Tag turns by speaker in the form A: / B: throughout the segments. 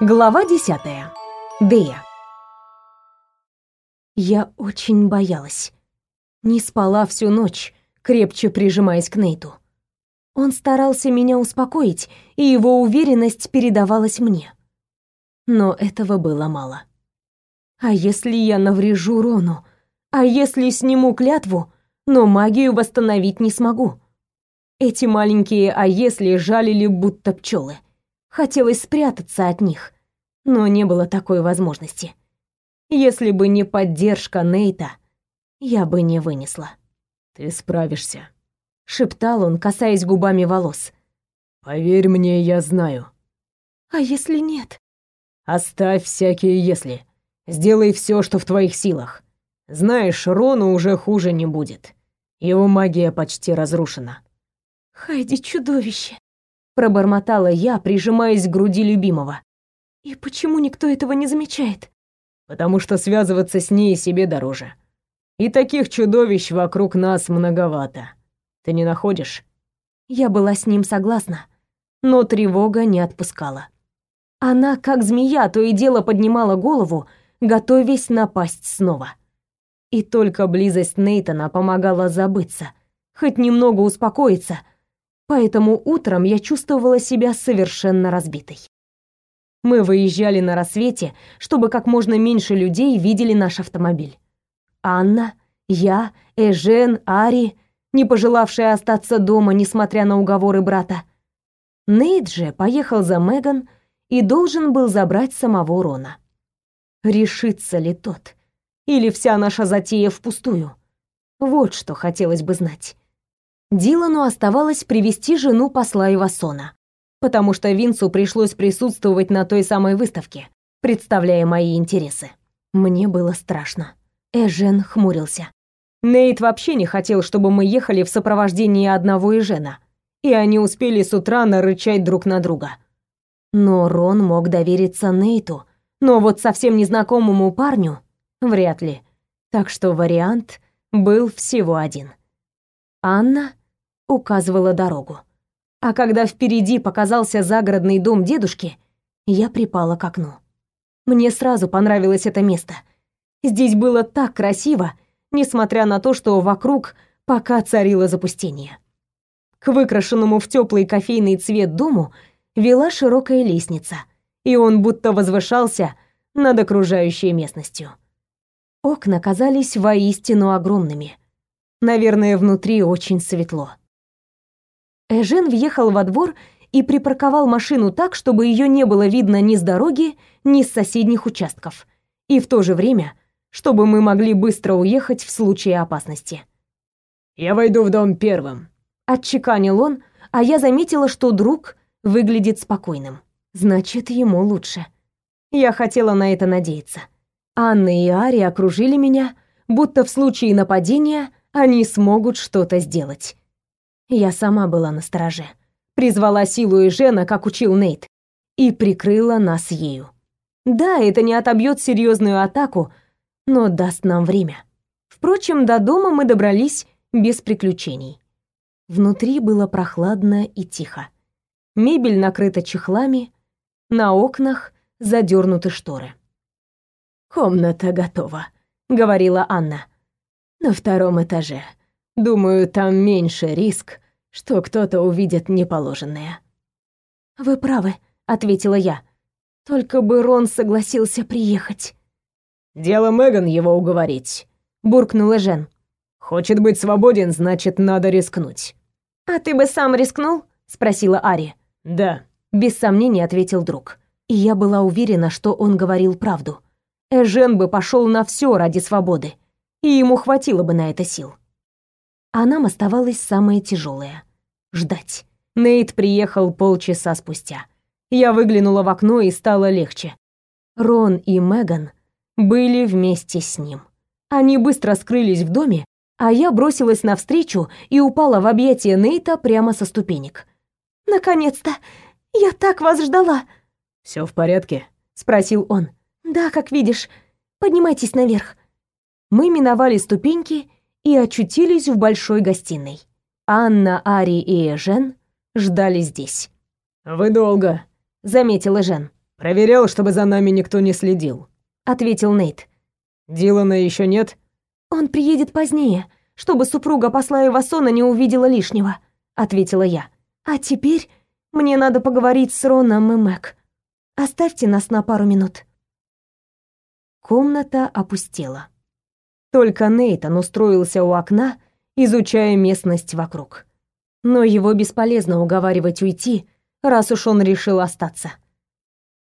A: Глава десятая. Дея. Я очень боялась. Не спала всю ночь, крепче прижимаясь к Нейту. Он старался меня успокоить, и его уверенность передавалась мне. Но этого было мало. А если я наврежу Рону? А если сниму клятву, но магию восстановить не смогу? Эти маленькие «а если» жалили будто пчелы. Хотелось спрятаться от них, но не было такой возможности. Если бы не поддержка Нейта, я бы не вынесла.
B: «Ты справишься», —
A: шептал он, касаясь губами волос.
B: «Поверь мне, я знаю».
A: «А если нет?»
B: «Оставь всякие «если». Сделай все, что в твоих силах. Знаешь, Рону уже хуже не будет. Его магия почти разрушена».
A: «Хайди чудовище!» Пробормотала я, прижимаясь к груди любимого. И почему никто этого не замечает?
B: Потому что связываться с ней себе дороже. И таких чудовищ вокруг нас многовато. Ты не находишь?
A: Я была с ним согласна, но тревога не отпускала. Она, как змея, то и дело поднимала голову, готовясь напасть снова. И только близость Нейтона помогала забыться, хоть немного успокоиться — поэтому утром я чувствовала себя совершенно разбитой. Мы выезжали на рассвете, чтобы как можно меньше людей видели наш автомобиль. Анна, я, Эжен, Ари, не пожелавшая остаться дома, несмотря на уговоры брата. Нейт же поехал за Меган и должен был забрать самого Рона. Решится ли тот? Или вся наша затея впустую? Вот что хотелось бы знать. Дилану оставалось привести жену посла Ивасона, потому что Винсу пришлось присутствовать на той самой выставке, представляя мои интересы. Мне было страшно. Эжен хмурился. Нейт вообще не хотел, чтобы мы ехали в сопровождении одного Эжена, и они успели с утра нарычать друг на друга. Но Рон мог довериться Нейту, но вот совсем незнакомому парню вряд ли. Так что вариант был всего один. Анна указывала дорогу. А когда впереди показался загородный дом дедушки, я припала к окну. Мне сразу понравилось это место. Здесь было так красиво, несмотря на то, что вокруг пока царило запустение. К выкрашенному в теплый кофейный цвет дому вела широкая лестница, и он будто возвышался над окружающей местностью. Окна казались воистину огромными. Наверное, внутри очень светло. Эжен въехал во двор и припарковал машину так, чтобы ее не было видно ни с дороги, ни с соседних участков. И в то же время, чтобы мы могли быстро уехать в случае опасности.
B: «Я войду в дом первым», —
A: отчеканил он, а я заметила, что друг выглядит спокойным. Значит, ему лучше. Я хотела на это надеяться. Анна и Ари окружили меня, будто в случае нападения они смогут что-то сделать. Я сама была на стороже. Призвала силу и Жена, как учил Нейт, и прикрыла нас ею. Да, это не отобьет серьезную атаку, но даст нам время. Впрочем, до дома мы добрались без приключений. Внутри было прохладно и тихо. Мебель накрыта чехлами, на окнах задернуты шторы.
B: «Комната готова», — говорила Анна. «На втором этаже. Думаю, там меньше риск, что кто-то увидит неположенное.
A: Вы правы, ответила я. Только бы Рон согласился приехать.
B: Дело Меган его уговорить, буркнула Жен. Хочет быть свободен, значит, надо рискнуть.
A: А ты бы сам рискнул? спросила Ари.
B: Да,
A: без сомнения ответил друг. И я была уверена, что он говорил правду. Эжен бы пошел на все ради свободы, и ему хватило бы на это сил а нам оставалось самое тяжелое — ждать. Нейт приехал полчаса спустя. Я выглянула в окно и стало легче. Рон и Меган были вместе с ним. Они быстро скрылись в доме, а я бросилась навстречу и упала в объятия Нейта прямо со ступенек. «Наконец-то! Я так вас ждала!»
B: «Всё в порядке?»
A: — спросил он. «Да, как видишь. Поднимайтесь наверх». Мы миновали ступеньки и очутились в большой гостиной. Анна, Ари и Эжен ждали здесь.
B: «Вы долго», —
A: заметила Эжен.
C: Проверял, чтобы за нами никто не следил,
A: ответил Нейт.
C: Дилана еще нет?
A: Он приедет позднее, чтобы супруга посла Ивасона не увидела лишнего, ответила я. А теперь мне надо поговорить с Роном и Мэг. Оставьте нас на пару минут. Комната опустела. Только Нейтан устроился у окна, изучая местность вокруг. Но его бесполезно уговаривать уйти, раз уж он решил остаться.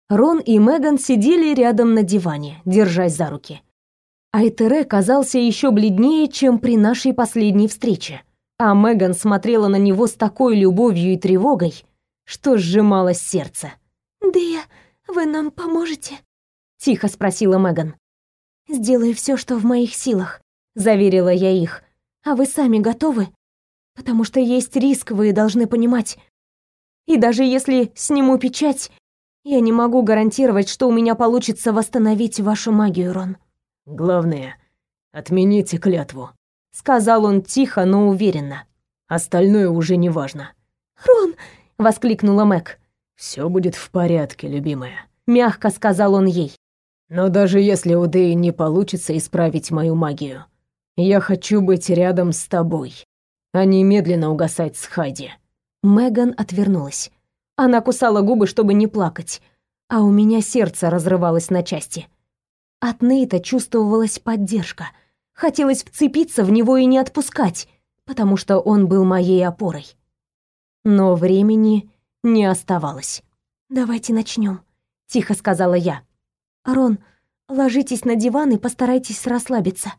A: Рон и Меган сидели рядом на диване, держась за руки. Айтере казался еще бледнее, чем при нашей последней встрече, а Меган смотрела на него с такой любовью и тревогой, что сжималось сердце.
D: «Дия, вы нам поможете?»
A: тихо спросила Меган.
D: Сделаю все, что в моих силах, заверила я их. А вы сами готовы? Потому что есть риск, вы должны понимать. И даже если сниму печать, я не могу гарантировать, что у меня получится восстановить вашу магию, Рон.
C: Главное, отмените клятву,
A: сказал он тихо, но уверенно.
C: Остальное уже не важно.
D: Рон,
A: воскликнула Мэг.
C: Все будет в порядке, любимая,
A: мягко сказал он ей.
C: Но даже если у Дэи не получится исправить мою магию, я хочу быть рядом с тобой, а не медленно угасать с Хайди.
A: Меган отвернулась. Она кусала губы, чтобы не плакать, а у меня сердце разрывалось на части. От Нейта чувствовалась поддержка. Хотелось вцепиться в него и не отпускать, потому что он был моей опорой. Но времени не оставалось.
D: «Давайте начнем,
A: тихо сказала я.
D: Рон, ложитесь на диван и постарайтесь расслабиться.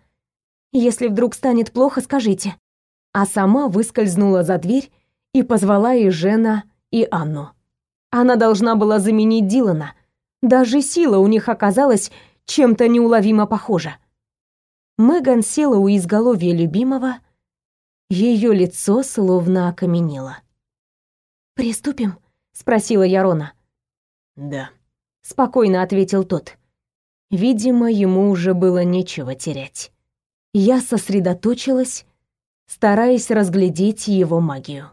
D: Если вдруг станет плохо, скажите.
A: А сама выскользнула за дверь и позвала и Жена, и Анну. Она должна была заменить Дилана. Даже сила у них оказалась чем-то неуловимо похожа. Меган села у изголовья любимого, ее лицо словно окаменело.
D: «Приступим?»
A: — спросила Ярона.
C: «Да»,
A: спокойно ответил тот. Видимо, ему уже было нечего терять. Я сосредоточилась, стараясь разглядеть его магию.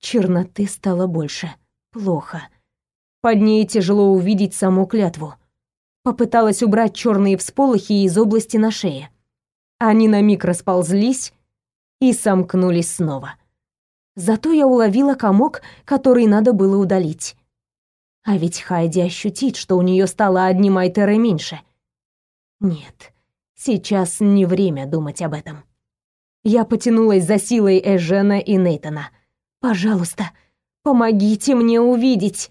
A: Черноты стало больше. Плохо. Под ней тяжело увидеть саму клятву. Попыталась убрать черные всполохи из области на шее. Они на миг расползлись и сомкнулись снова. Зато я уловила комок, который надо было удалить. А ведь Хайди ощутит, что у нее стало одним Айтеры меньше. Нет, сейчас не время думать об этом. Я потянулась за силой Эжена и Нейтона. «Пожалуйста, помогите мне увидеть!»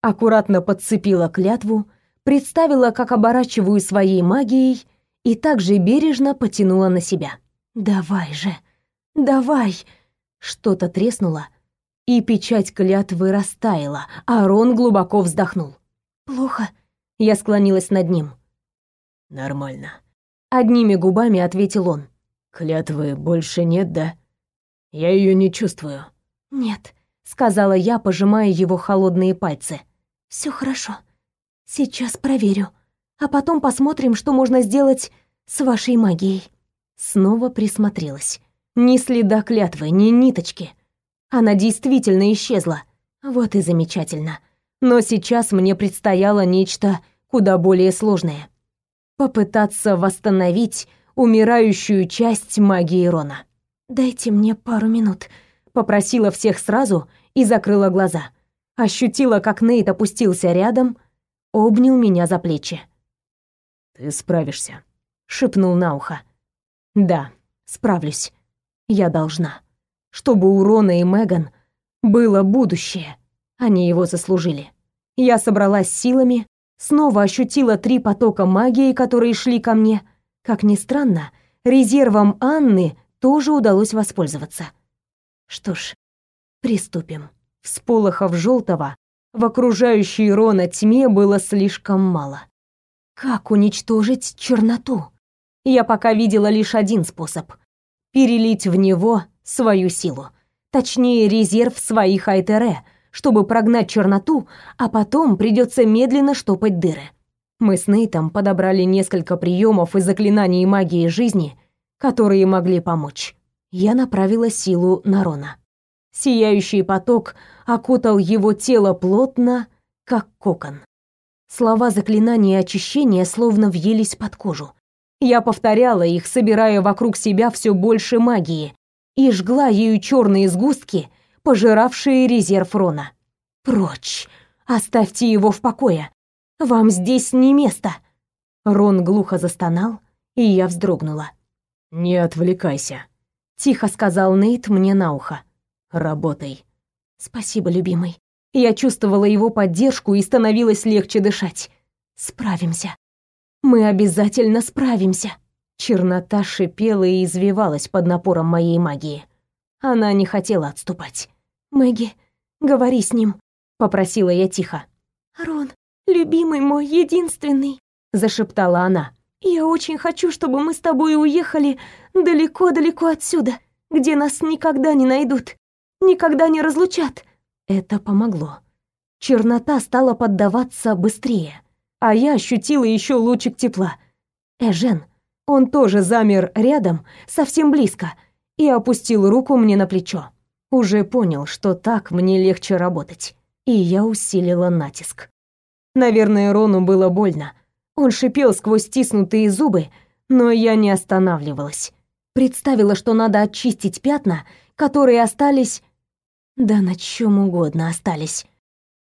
A: Аккуратно подцепила клятву, представила, как оборачиваю своей магией и также бережно потянула на себя. «Давай же! Давай!» Что-то треснуло, и печать клятвы растаяла, а Рон глубоко вздохнул.
D: «Плохо?»
A: Я склонилась над ним.
C: «Нормально».
A: Одними губами ответил он.
C: «Клятвы больше нет, да? Я ее не чувствую».
D: «Нет», —
A: сказала я, пожимая его холодные пальцы.
D: Все хорошо. Сейчас проверю. А потом посмотрим, что можно сделать с вашей магией».
A: Снова присмотрелась. Ни следа клятвы, ни ниточки — она действительно исчезла. Вот и замечательно. Но сейчас мне предстояло нечто куда более сложное. Попытаться восстановить умирающую часть магии Рона.
D: «Дайте мне пару минут», —
A: попросила всех сразу и закрыла глаза. Ощутила, как Нейт опустился рядом, обнял меня за плечи.
C: «Ты справишься», —
A: шепнул на ухо. «Да, справлюсь. Я должна» чтобы у Рона и Меган было будущее. Они его заслужили. Я собралась силами, снова ощутила три потока магии, которые шли ко мне. Как ни странно, резервом Анны тоже удалось воспользоваться. Что ж, приступим. Всполохов желтого в окружающей Рона тьме было слишком мало. Как уничтожить черноту? Я пока видела лишь один способ — перелить в него свою силу. Точнее, резерв своих Айтере, чтобы прогнать черноту, а потом придется медленно штопать дыры. Мы с Нейтом подобрали несколько приемов и заклинаний магии жизни, которые могли помочь. Я направила силу на Рона. Сияющий поток окутал его тело плотно, как кокон. Слова заклинания очищения словно въелись под кожу. Я повторяла их, собирая вокруг себя все больше магии, и жгла ею черные сгустки, пожиравшие резерв Рона. «Прочь! Оставьте его в покое! Вам здесь не место!» Рон глухо застонал, и я вздрогнула.
C: «Не отвлекайся», —
A: тихо сказал Нейт мне на ухо.
C: «Работай».
A: «Спасибо, любимый». Я чувствовала его поддержку и становилось легче дышать. «Справимся. Мы обязательно справимся». Чернота шипела и извивалась под напором моей магии. Она не хотела отступать. «Мэгги, говори с ним», — попросила я тихо. «Рон, любимый мой, единственный», — зашептала она. «Я очень хочу, чтобы мы с тобой уехали далеко-далеко отсюда, где нас никогда не найдут, никогда не разлучат». Это помогло. Чернота стала поддаваться быстрее, а я ощутила еще лучик тепла. Эжен, он тоже замер рядом, совсем близко, и опустил руку мне на плечо. Уже понял, что так мне легче работать, и я усилила натиск. Наверное, Рону было больно. Он шипел сквозь стиснутые зубы, но я не останавливалась. Представила, что надо очистить пятна, которые остались... Да на чем угодно остались.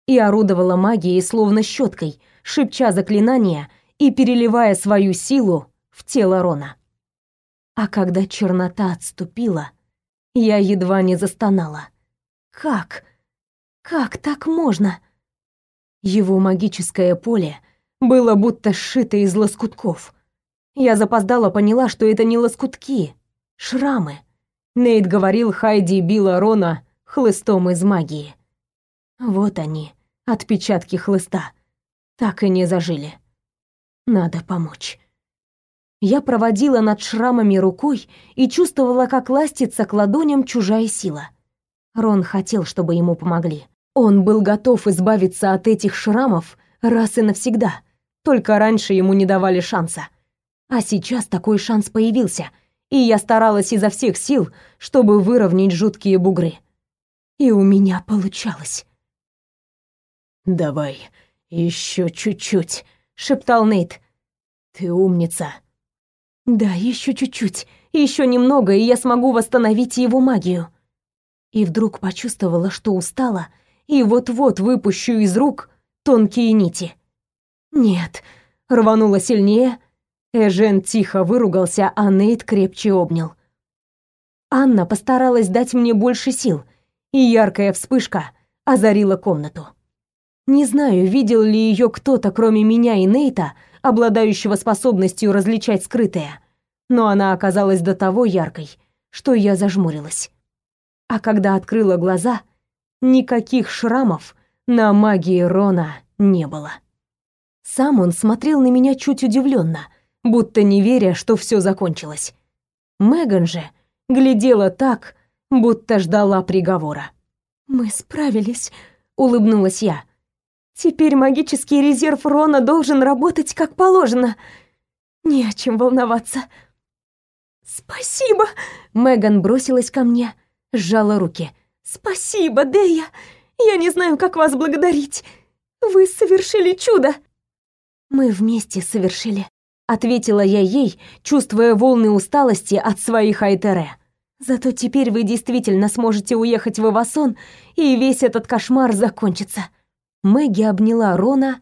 A: И орудовала магией, словно щеткой, шепча заклинания и переливая свою силу в тело Рона. А когда чернота отступила, я едва не застонала. Как? Как так можно? Его магическое поле было будто сшито из лоскутков. Я запоздала поняла, что это не лоскутки, шрамы. Нейт говорил, Хайди била Рона хлыстом из магии. Вот они, отпечатки хлыста. Так и не зажили. Надо помочь. Я проводила над шрамами рукой и чувствовала, как ластится к ладоням чужая сила. Рон хотел, чтобы ему помогли. Он был готов избавиться от этих шрамов раз и навсегда. Только раньше ему не давали шанса. А сейчас такой шанс появился, и я старалась изо всех сил, чтобы выровнять жуткие бугры. И у меня получалось.
C: «Давай, еще чуть-чуть», — шептал
A: Нейт.
C: «Ты умница».
A: Да, еще чуть-чуть, еще немного, и я смогу восстановить его магию. И вдруг почувствовала, что устала, и вот-вот выпущу из рук тонкие нити. Нет, рванула сильнее. Эжен тихо выругался, а Нейт крепче обнял. Анна постаралась дать мне больше сил, и яркая вспышка озарила комнату. Не знаю, видел ли ее кто-то, кроме меня и Нейта, обладающего способностью различать скрытое, но она оказалась до того яркой, что я зажмурилась. А когда открыла глаза, никаких шрамов на магии Рона не было. Сам он смотрел на меня чуть удивленно, будто не веря, что все закончилось. Меган же глядела так, будто ждала приговора. «Мы справились», — улыбнулась я. Теперь магический резерв Рона должен работать как положено. Не о чем волноваться. Спасибо. Меган бросилась ко мне, сжала руки. Спасибо, Дея. Я не знаю, как вас благодарить. Вы совершили чудо. Мы вместе совершили, ответила я ей, чувствуя волны усталости от своих Айтере. Зато теперь вы действительно сможете уехать в Ивасон, и весь этот кошмар закончится. Мэгги обняла Рона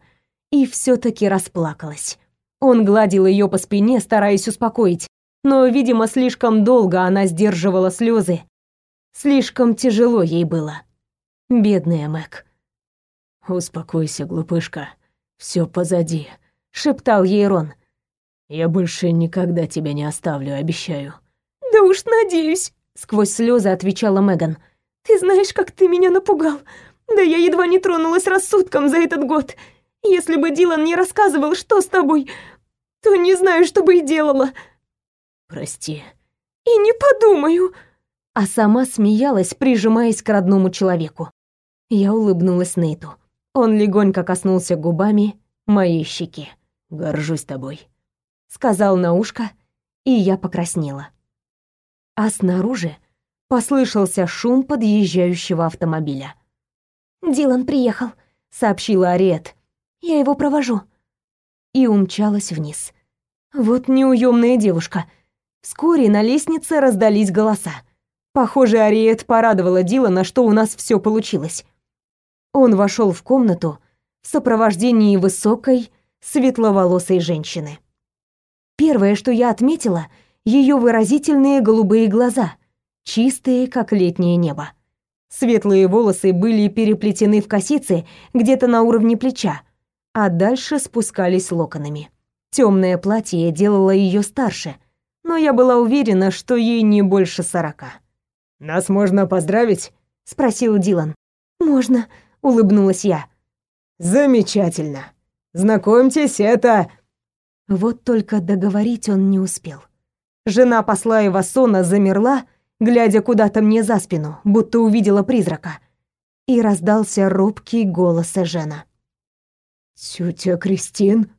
A: и все таки расплакалась. Он гладил ее по спине, стараясь успокоить, но, видимо, слишком долго она сдерживала слезы. Слишком тяжело ей было. Бедная Мэг.
C: «Успокойся, глупышка, все позади», —
A: шептал ей Рон.
C: «Я больше никогда тебя не оставлю, обещаю».
A: «Да уж надеюсь», — сквозь слезы отвечала Меган. «Ты знаешь, как ты меня напугал. Да я едва не тронулась рассудком за этот год. Если бы Дилан не рассказывал, что с тобой, то не знаю, что бы и делала.
C: Прости.
A: И не подумаю. А сама смеялась, прижимаясь к родному человеку. Я улыбнулась Нейту. Он легонько коснулся губами моей щеки.
C: «Горжусь тобой», —
A: сказал на ушко, и я покраснела. А снаружи послышался шум подъезжающего автомобиля. «Дилан приехал», — сообщила Ариет.
D: Я его провожу».
A: И умчалась вниз. Вот неуемная девушка. Вскоре на лестнице раздались голоса. Похоже, Ариет порадовала Дилана, что у нас все получилось. Он вошел в комнату в сопровождении высокой, светловолосой женщины. Первое, что я отметила, ее выразительные голубые глаза, чистые, как летнее небо. Светлые волосы были переплетены в косицы где-то на уровне плеча, а дальше спускались локонами. Темное платье делало ее старше, но я была уверена, что ей не больше сорока.
C: «Нас можно поздравить?»
A: — спросил Дилан.
D: «Можно», —
A: улыбнулась я.
C: «Замечательно. Знакомьтесь, это...»
A: Вот только договорить он не успел. Жена посла Ивасона замерла, глядя куда-то мне за спину, будто увидела призрака. И раздался робкий голос Жена.
C: «Тетя Кристин?»